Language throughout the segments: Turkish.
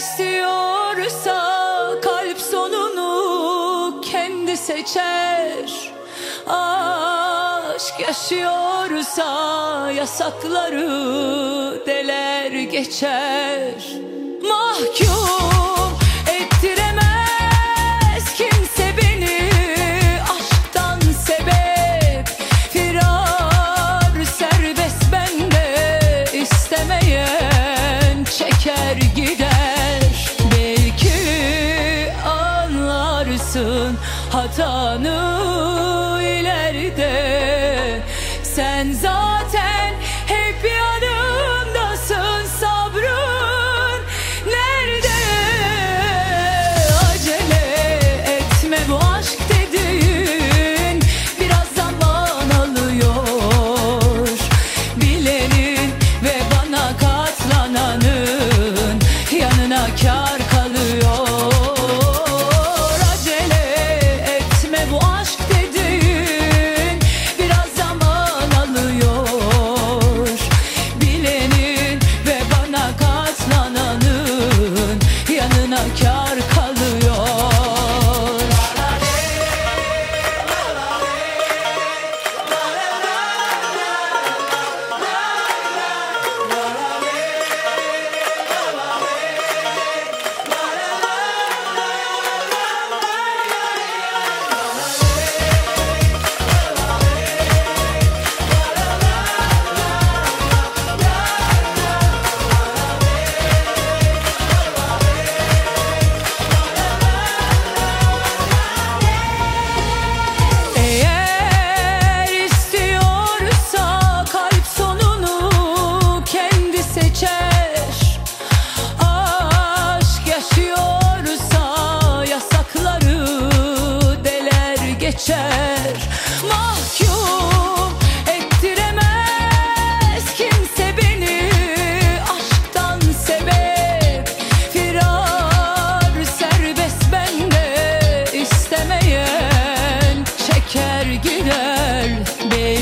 istiyorsa kalp sonunu kendi seçer. Aşk yaşıyorsa yasakları deler geçer. Mahkum vatanı ileride. Sen zaten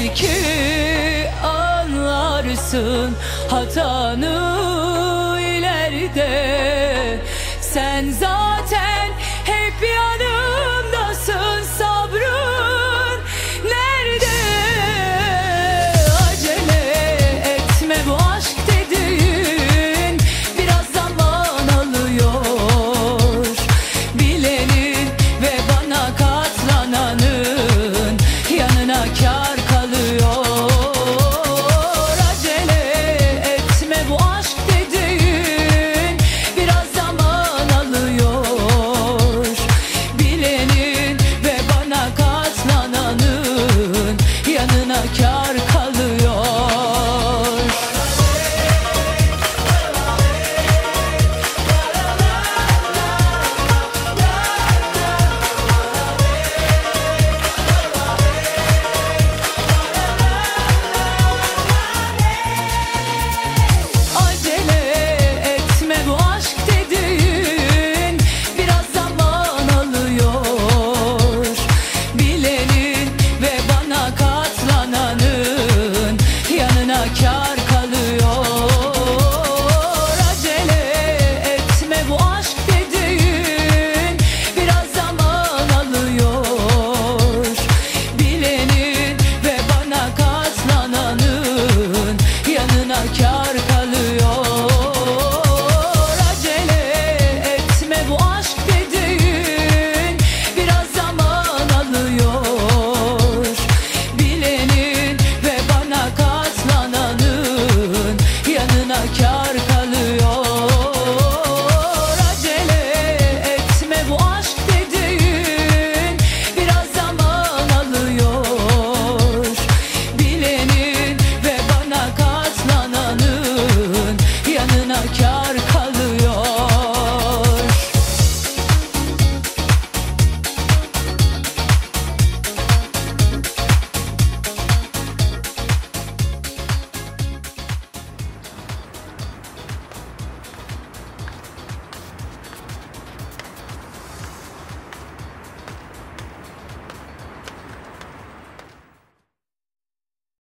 Belki anlarsın hatanı ileride. Sen zaten hep yanı